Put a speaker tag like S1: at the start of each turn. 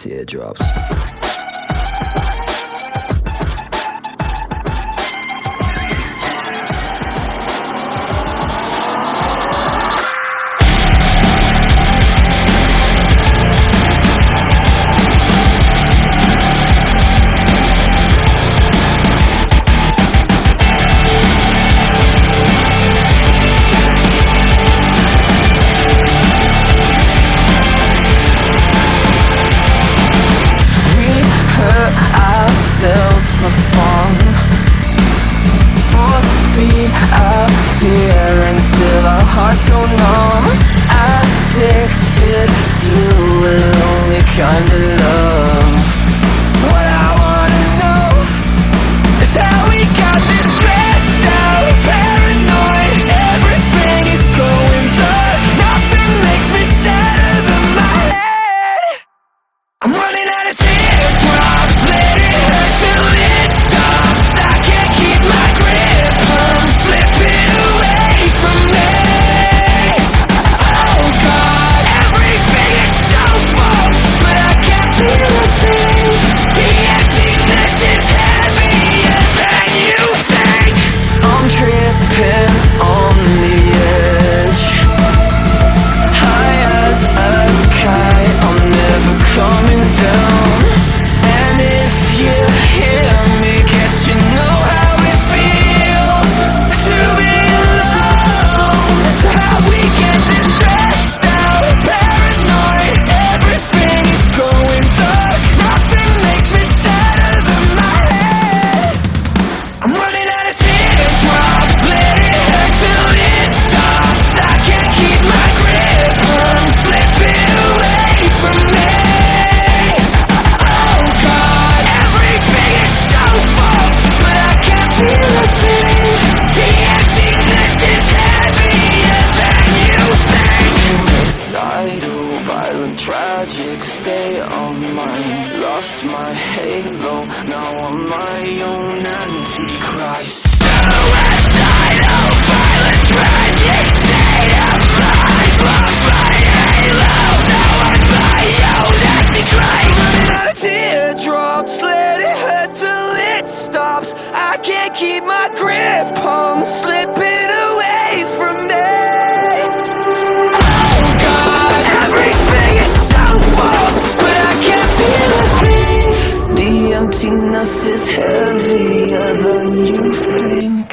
S1: teardrops.
S2: tragic state of mind Lost my halo, now I'm my own antichrist violent, mind Lost my halo, now I'm my own antichrist Running out of teardrops, let it it stops I can't keep my grip on emptiness is heavy as a new friend.